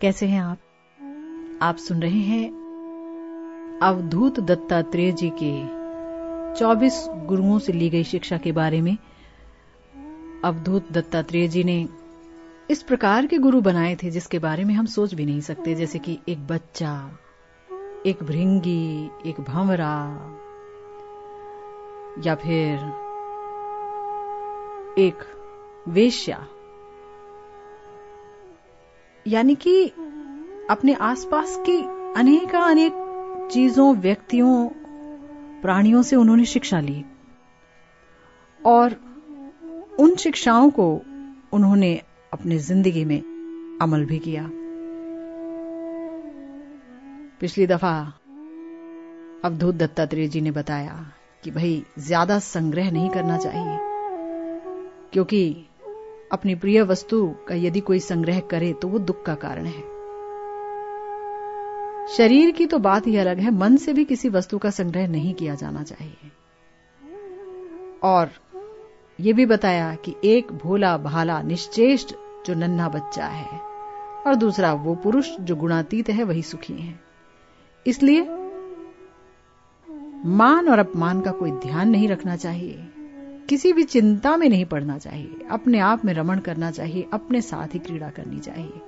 कैसे हैं आप? आप सुन रहे हैं अवधूत दत्तात्रेय जी के 24 गुरुओं से ली गई शिक्षा के बारे में। अवधूत दत्तात्रेय जी ने इस प्रकार के गुरु बनाए थे जिसके बारे में हम सोच भी नहीं सकते, जैसे कि एक बच्चा, एक भृंगी, एक भंवरा, या फिर एक वेश्या। यानी कि अपने आसपास की अनेक अनेक चीज़ों, व्यक्तियों, प्राणियों से उन्होंने शिक्षा ली। और उन शिक्षाओं को उन्होंने अपनी ज़िंदगी में अमल भी किया। पिछली दफ़ा अवधूत दत्तात्रेय जी ने बताया कि भाई, ज़्यादा संग्रह नहीं करना चाहिए, क्योंकि अपनी प्रिय वस्तु का यदि कोई संग्रह करे तो वो दुख का कारण है। शरीर की तो बात ही अलग है, मन से भी किसी वस्तु का संग्रह नहीं किया जाना चाहिए। और ये भी बताया कि एक भोला भाला निश्चेष्ट जो नन्हा बच्चा है, और दूसरा वो पुरुष जो गुणातीत है, वही सुखी है। इसलिए मान और अपमान का कोई ध्यान नहीं रखना चाहिए। किसी भी चिंता में नहीं पड़ना चाहिए। अपने आप में रमण करना चाहिए, अपने साथ ही क्रीड़ा करनी चाहिए।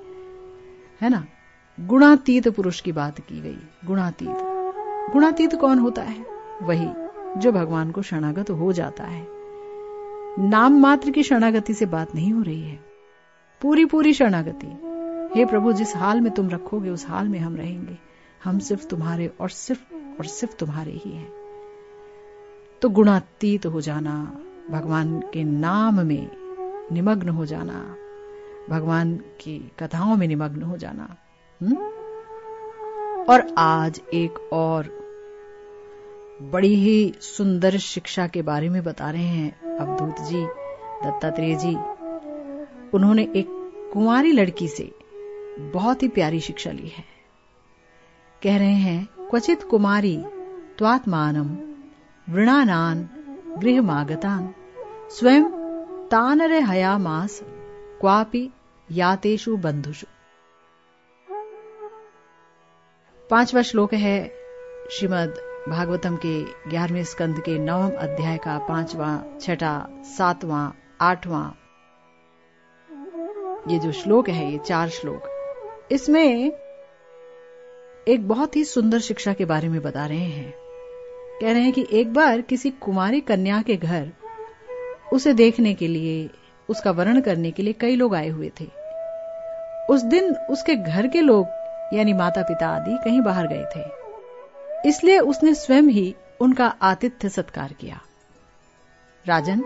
है ना? गुणातीत पुरुष की बात की गई। गुणातीत। गुणातीत कौन होता है? वही, जो भगवान को शरणागत हो जाता है। नाम मात्र की शरणागति से बात नहीं हो रही है। पूरी पूरी शरणागति। हे प्रभु, जिस हाल में तुम रखोगे, उस हाल में हम रहेंगे। हम सिर्फ़ तुम्हारे और सिर्फ़ और सिर्फ़ तुम्हारे ही हैं। तो गुणातीत हो जाना भगवान के नाम में निमग्न हो जाना, भगवान की कथाओं में निमग्न हो जाना हुँ? और आज एक और बड़ी ही सुंदर शिक्षा के बारे में बता रहे हैं अवधूत जी, दत्तात्रेय जी। उन्होंने एक कुंवारी लड़की से बहुत ही प्यारी शिक्षा ली है। कह रहे हैं, क्वचित कुमारी त्वात्मानम वृणानान गृहमागतान। स्वयं तानर हयामास क्वापि यातेषु बंधुषु पांचवा श्लोक है श्रीमद भागवतम के ग्यारहवें स्कंद के नवम अध्याय का पांचवा, छठा, सातवां, आठवां। ये जो श्लोक है, ये चार श्लोक। इसमें एक बहुत ही सुंदर शिक्षा के बारे में बता रहे हैं। कह रहे हैं कि एक बार किसी कुमारी कन्या के घर उसे देखने के लिए, उसका वर्ण करने के लिए कई लोग आए हुए थे। उस दिन उसके घर के लोग, यानी माता पिता आदि, कहीं बाहर गए थे। इसलिए उसने स्वयं ही उनका आतिथ्य सत्कार किया। राजन,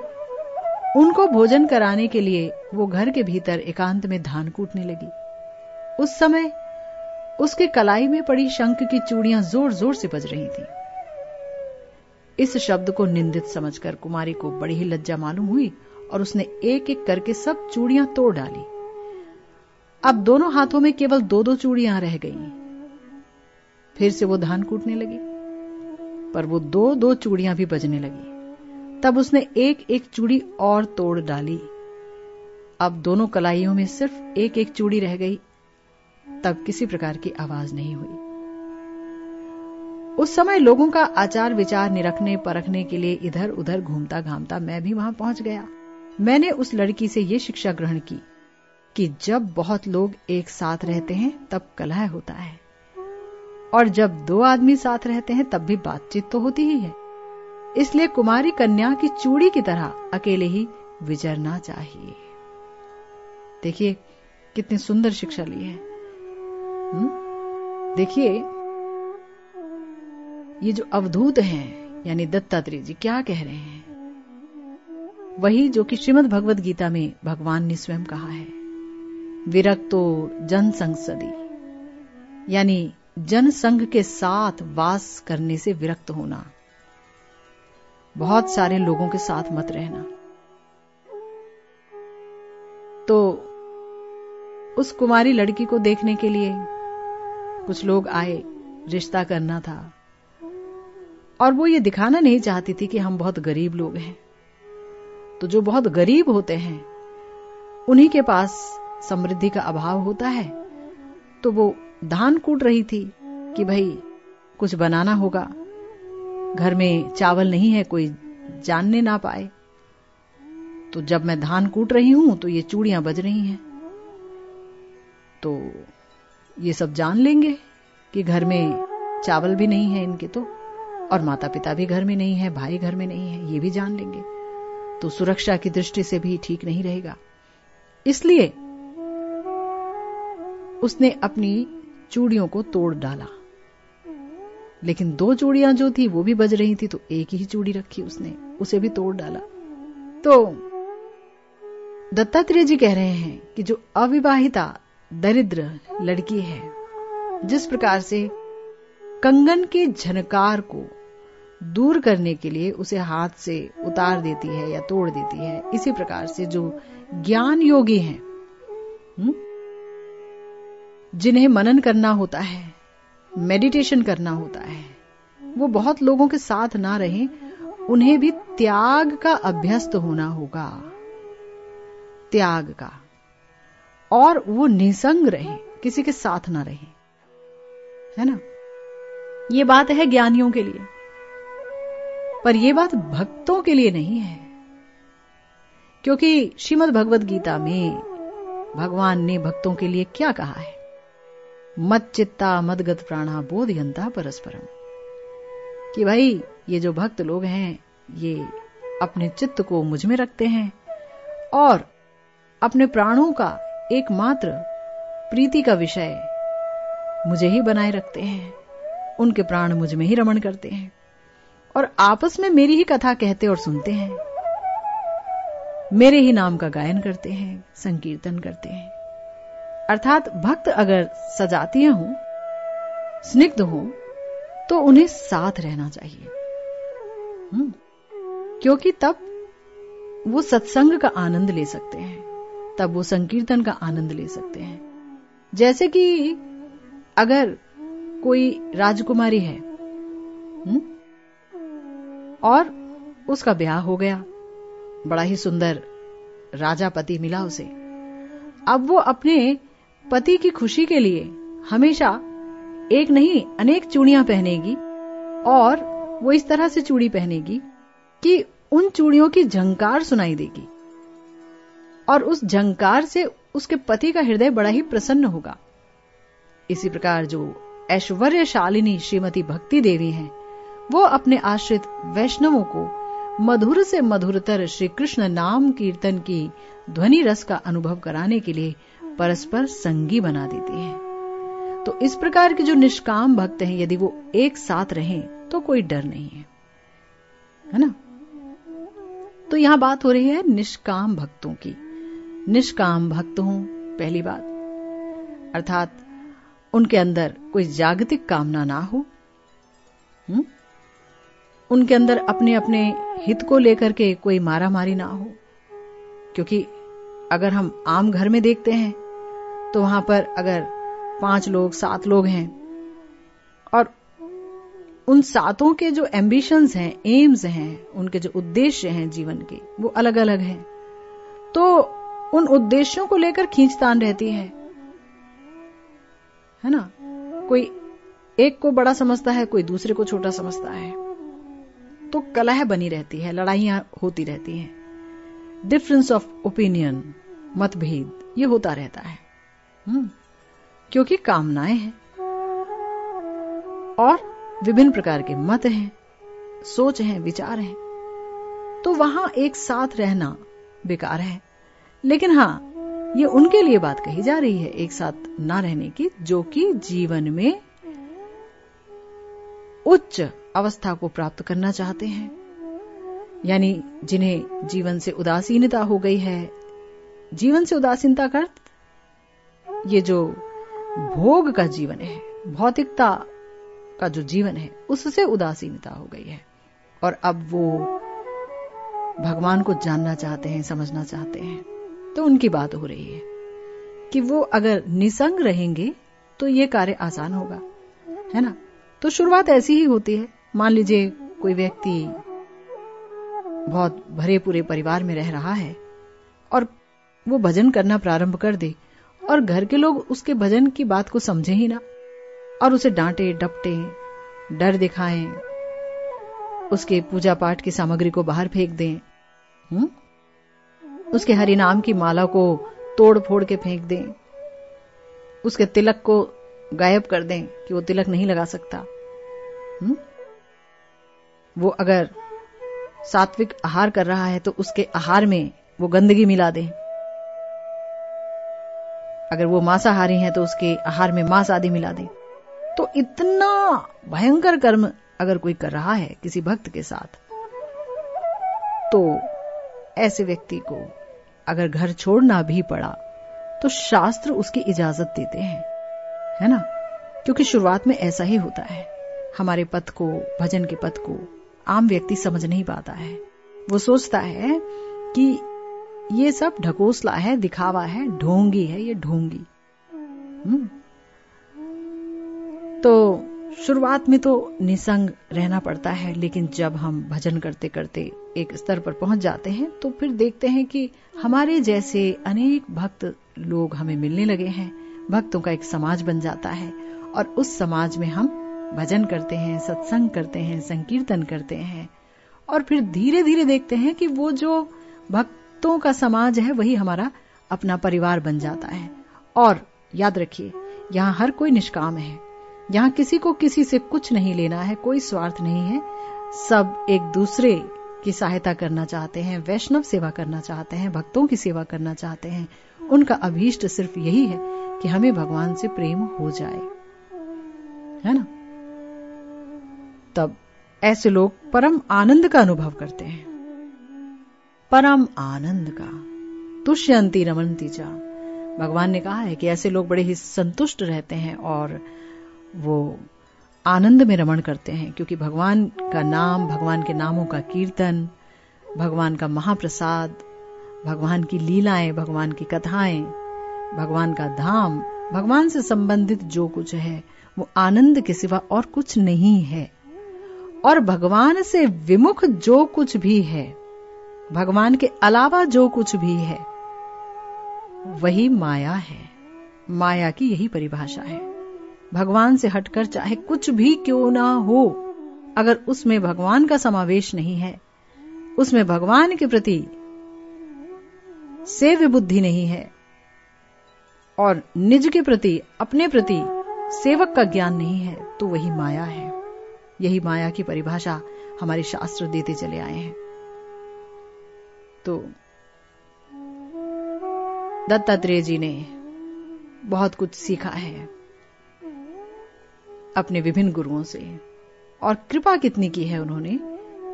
उनको भोजन कराने के लिए वो घर के भीतर एकांत में धान कूटने लगी। उस समय उसके कलाई में पड़ी शंख की चूड़ियाँ ज़ोर ज़ोर से बज रही थीं। इस शब्द को निंदित समझकर कुमारी को बड़ी ही लज्जा मालूम हुई और उसने एक एक करके सब चूड़ियाँ तोड़ डाली। अब दोनों हाथों में केवल दो दो चूड़ियाँ रह गईं। फिर से वो धान कूटने लगी, पर वो दो दो चूड़ियाँ भी बजने लगी। तब उसने एक एक चूड़ी और तोड़ डाली। अब दोनों कलाइयों में सिर्फ़ एक एक चूड़ी रह गई, तब किसी प्रकार की आवाज़ नहीं हुई। उस समय लोगों का आचार विचार निरखने परखने के लिए इधर उधर घूमता घामता मैं भी वहाँ पहुँच गया। मैंने उस लड़की से ये शिक्षा ग्रहण की कि जब बहुत लोग एक साथ रहते हैं, तब कलह होता है। और जब दो आदमी साथ रहते हैं, तब भी बातचीत तो होती ही है। इसलिए कुमारी कन्या की चूड़ी की तरह अकेले ही विचरना चाहिए। देखिए, कितनी सुंदर शिक्षा ली है। देखिए ये जो अवधूत हैं, यानी दत्तात्रेय जी, क्या कह रहे हैं? वही जो कि श्रीमद भगवत गीता में भगवान ने स्वयं कहा है। विरक्तो जन संसदी यानी जनसंघ के साथ वास करने से विरक्त होना। बहुत सारे लोगों के साथ मत रहना। तो उस कुमारी लड़की को देखने के लिए कुछ लोग आए, रिश्ता करना था। और वो ये दिखाना नहीं चाहती थी कि हम बहुत गरीब लोग हैं। तो जो बहुत गरीब होते हैं, उन्हीं के पास समृद्धि का अभाव होता है। तो वो धान कूट रही थी कि भाई, कुछ बनाना होगा। घर में चावल नहीं है, कोई जानने ना पाए। तो जब मैं धान कूट रही हूँ तो ये चूड़ियाँ बज रही हैं। तो ये सब जान लेंगे कि घर में चावल भी नहीं है इनके तो। और माता पिता भी घर में नहीं है, भाई घर में नहीं है, ये भी जान लेंगे। तो सुरक्षा की दृष्टि से भी ठीक नहीं रहेगा। इसलिए उसने अपनी चूड़ियों को तोड़ डाला। लेकिन दो चूड़ियाँ जो थी, वो भी बज रही थी तो एक ही चूड़ी रखी उसने, उसे भी तोड़ डाला। तो दत्तात्रेय जी कह रहे हैं कि जो अविवाहिता, दरिद्र लड़की है, जिस प्रकार से कंगन के झनकार को दूर करने के लिए उसे हाथ से उतार देती है या तोड़ देती है। इसी प्रकार से जो ज्ञान योगी हैं हम्म, जिन्हें मनन करना होता है मेडिटेशन करना होता है वो बहुत लोगों के साथ ना रहे उन्हें भी त्याग का अभ्यस्त होना होगा। त्याग का। और वो निसंग रहे किसी के साथ ना रहे। है ना? ये बात है ज्ञानियों के लिए। पर यह बात भक्तों के लिए नहीं है। क्योंकि श्रीमद भगवत गीता में भगवान ने भक्तों के लिए क्या कहा है? मत चित्ता मदगत प्राणा बोधयंता परस्परम। कि भाई, ये जो भक्त लोग हैं, ये अपने चित्त को मुझमें रखते हैं और अपने प्राणों का एकमात्र प्रीति का विषय मुझे ही बनाए रखते हैं। उनके प्राण मुझमें ही रमण करते हैं। और आपस में मेरी ही कथा कहते और सुनते हैं। मेरे ही नाम का गायन करते हैं संकीर्तन करते हैं। अर्थात भक्त अगर सजातीय हों स्निग्ध हो तो उन्हें साथ रहना चाहिए। हम्म, क्योंकि तब वो सत्संग का आनंद ले सकते हैं तब वो संकीर्तन का आनंद ले सकते हैं। जैसे कि अगर कोई राजकुमारी है हुँ? और उसका ब्याह हो गया। बड़ा ही सुंदर राजा पति मिला उसे। अब वो अपने पति की खुशी के लिए हमेशा एक नहीं, अनेक चूड़ियाँ पहनेगी और वो इस तरह से चूड़ी पहनेगी कि उन चूड़ियों की झंकार सुनाई देगी और उस झंकार से उसके पति का हृदय बड़ा ही प्रसन्न होगा। इसी प्रकार जो ऐश्वर्यशालिनी श्रीमती भक्ति देवी हैं वो अपने आश्रित वैष्णवों को मधुर से मधुरतर श्री कृष्ण नाम कीर्तन की ध्वनि रस का अनुभव कराने के लिए परस्पर संगी बना देती हैं। तो इस प्रकार के जो निष्काम भक्त हैं, यदि वो एक साथ रहें तो कोई डर नहीं है। है ना? तो यहाँ बात हो रही है निष्काम भक्तों की। निष्काम भक्त हूँ, पहली बात। अर्थात उनके अंदर कोई जागतिक कामना ना हो। हुँ? उनके अंदर अपने अपने हित को लेकर के कोई मारा मारी ना हो। क्योंकि अगर हम आम घर में देखते हैं तो वहाँ पर अगर पाँच लोग, सात लोग हैं, और उन सातों के जो एम्बिशंस हैं एम्स हैं, उनके जो उद्देश्य हैं जीवन के, वो अलग अलग हैं। तो उन उद्देश्यों को लेकर खींचतान रहती है। है ना? कोई एक को बड़ा समझता है, कोई दूसरे को छोटा समझता है। तो कलह बनी रहती है लड़ाइयाँ होती रहती हैं। डिफरेंस ऑफ़ ओपिनियन मतभेद ये होता रहता है। हम्म, क्योंकि कामनाएँ हैं और विभिन्न प्रकार के मत हैं सोच हैं विचार हैं तो वहाँ एक साथ रहना बेकार है। लेकिन हाँ ये उनके लिए बात कही जा रही है एक साथ ना रहने की जो कि जीवन में उच्च अवस्था को प्राप्त करना चाहते हैं। यानी जिन्हें जीवन से उदासीनता हो गई है। जीवन से उदासीनता का ये जो भोग का जीवन है, भौतिकता का जो जीवन है, उससे उदासीनता हो गई है। और अब वो भगवान को जानना चाहते हैं, समझना चाहते हैं तो उनकी बात हो रही है कि वो अगर निसंग रहेंगे तो ये कार्य आसान होगा, है ना? तो शुरुआत ऐसी ही होती है। मान लीजिए कोई व्यक्ति बहुत भरे पूरे परिवार में रह रहा है और वो भजन करना प्रारंभ कर दे और घर के लोग उसके भजन की बात को समझे ही ना और उसे डांटे, डपटे, डर दिखाएँ, उसके पूजा पाठ की सामग्री को बाहर फेंक दें हुँ? उसके हरिनाम की माला को तोड़ फोड़ के फेंक दें, उसके तिलक को गायब कर दें कि वो तिलक नहीं लगा सकता हुँ? वो अगर सात्विक आहार कर रहा है तो उसके आहार में वो गंदगी मिला दें। अगर वो मांसाहारी है तो उसके आहार में मांस आदि मिला दें। तो इतना भयंकर कर्म अगर कोई कर रहा है किसी भक्त के साथ तो ऐसे व्यक्ति को अगर घर छोड़ना भी पड़ा तो शास्त्र उसकी इजाज़त देते हैं। है ना? क्योंकि शुरुआत में ऐसा ही होता है। हमारे पथ को, भजन के पथ को आम व्यक्ति समझ नहीं पाता है। वो सोचता है कि ये सब ढकोसला है, दिखावा है, ढोंगी है, ये ढोंगी। हम्म। तो शुरुआत में तो निसंग रहना पड़ता है, लेकिन जब हम भजन करते करते एक स्तर पर पहुँच जाते हैं तो फिर देखते हैं कि हमारे जैसे अनेक भक्त लोग हमें मिलने लगे हैं। भक्तों का एक समाज बन जाता है, और उस समाज में हम भजन करते हैं, सत्संग करते हैं, संकीर्तन करते हैं और फिर धीरे धीरे देखते हैं कि वो जो भक्तों का समाज है, वही हमारा अपना परिवार बन जाता है। और याद रखिए, यहाँ हर कोई निष्काम है। यहाँ किसी को किसी से कुछ नहीं लेना है, कोई स्वार्थ नहीं है। सब एक दूसरे की सहायता करना चाहते हैं, वैष्णव सेवा करना चाहते हैं, भक्तों की सेवा करना चाहते हैं। उनका अभीष्ट सिर्फ़ यही है कि हमें भगवान से प्रेम हो जाए। है ना? तब ऐसे लोग परम आनंद का अनुभव करते हैं। परम आनंद का। तुष्यंती रमनती जा भगवान ने कहा है कि ऐसे लोग बड़े ही संतुष्ट रहते हैं और वो आनंद में रमण करते हैं, क्योंकि भगवान का नाम, भगवान के नामों का कीर्तन, भगवान का महाप्रसाद, भगवान की लीलाएँ, भगवान की कथाएँ, भगवान का धाम, भगवान से संबंधित जो कुछ है, वो आनंद के सिवा और कुछ नहीं है। और भगवान से विमुख जो कुछ भी है, भगवान के अलावा जो कुछ भी है, वही माया है। माया की यही परिभाषा है। भगवान से हटकर चाहे कुछ भी क्यों ना हो, अगर उसमें भगवान का समावेश नहीं है, उसमें भगवान के प्रति सेव्य बुद्धि नहीं है, और निज के प्रति, अपने प्रति सेवक का ज्ञान नहीं है तो वही माया है। यही माया की परिभाषा हमारे शास्त्र देते चले आए हैं। तो दत्तात्रेय जी ने बहुत कुछ सीखा है अपने विभिन्न गुरुओं से, और कृपा कितनी की है उन्होंने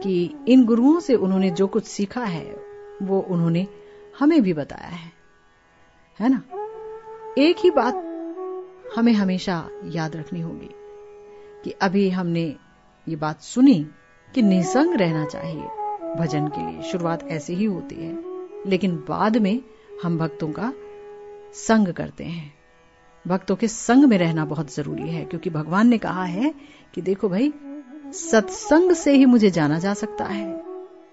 कि इन गुरुओं से उन्होंने जो कुछ सीखा है, वो उन्होंने हमें भी बताया है। है ना? एक ही बात हमें हमेशा याद रखनी होगी कि अभी हमने ये बात सुनी कि निसंग रहना चाहिए। भजन के लिए शुरुआत ऐसे ही होती है, लेकिन बाद में हम भक्तों का संग करते हैं। भक्तों के संग में रहना बहुत ज़रूरी है, क्योंकि भगवान ने कहा है कि देखो भाई, सत्संग से ही मुझे जाना जा सकता है,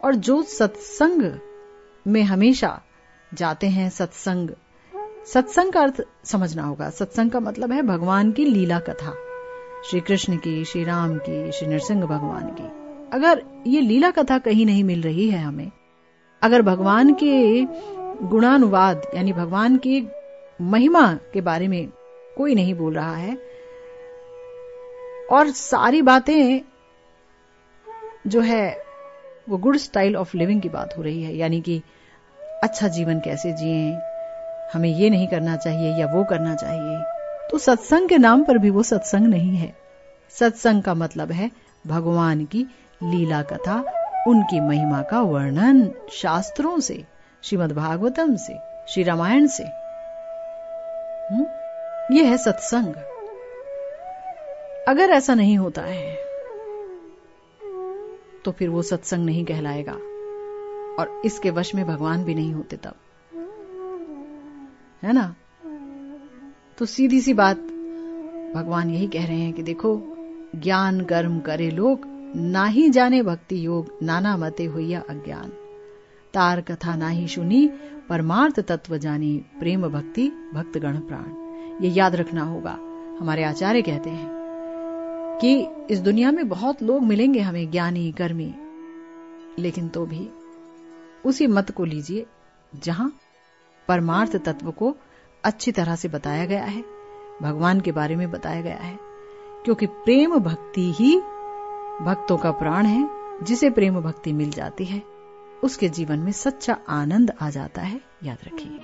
और जो सत्संग में हमेशा जाते हैं सत्संग सत्संग का अर्थ समझना होगा। सत्संग का मतलब है भगवान की लीला कथा। श्री कृष्ण की श्री राम की, श्री नरसिंह भगवान की। अगर ये लीला कथा कहीं नहीं मिल रही है हमें, अगर भगवान के गुणानुवाद, यानी भगवान की महिमा के बारे में कोई नहीं बोल रहा है, और सारी बातें जो है, वो गुड स्टाइल ऑफ़ लिविंग की बात हो रही है, यानी कि अच्छा जीवन कैसे जिए, हमें ये नहीं करना चाहिए या वो करना चाहिए तो सत्संग के नाम पर भी वो सत्संग नहीं है। सत्संग का मतलब है भगवान की लीला कथा, उनकी महिमा का वर्णन शास्त्रों से, श्रीमद भागवतम से, श्री रामायण से। हुँ? ये है सत्संग। अगर ऐसा नहीं होता है तो फिर वो सत्संग नहीं कहलाएगा। और इसके वश में भगवान भी नहीं होते तब। है ना? तो सीधी सी बात, भगवान यही कह रहे हैं कि देखो, ज्ञान कर्म करे लोग, ना ही जाने भक्ति योग, नाना मते हुआ अज्ञान। तार कथा नाही सुनी, परमार्थ तत्व जानी, प्रेम भक्ति भक्त गण प्राण। ये याद रखना होगा, हमारे आचार्य कहते हैं कि इस दुनिया में बहुत लोग मिलेंगे हमें ज्ञानी, कर्मी, लेकिन तो भी उसी मत को लीजिए, जहाँ परमार्थ तत्व को अच्छी तरह से बताया गया है, भगवान के बारे में बताया गया है, क्योंकि प्रेम भक्ति ही भक्तों का प्राण है, जिसे प्रेम भक्ति मिल जाती है, उसके जीवन में सच्चा आनंद आ जाता है, याद रखिए।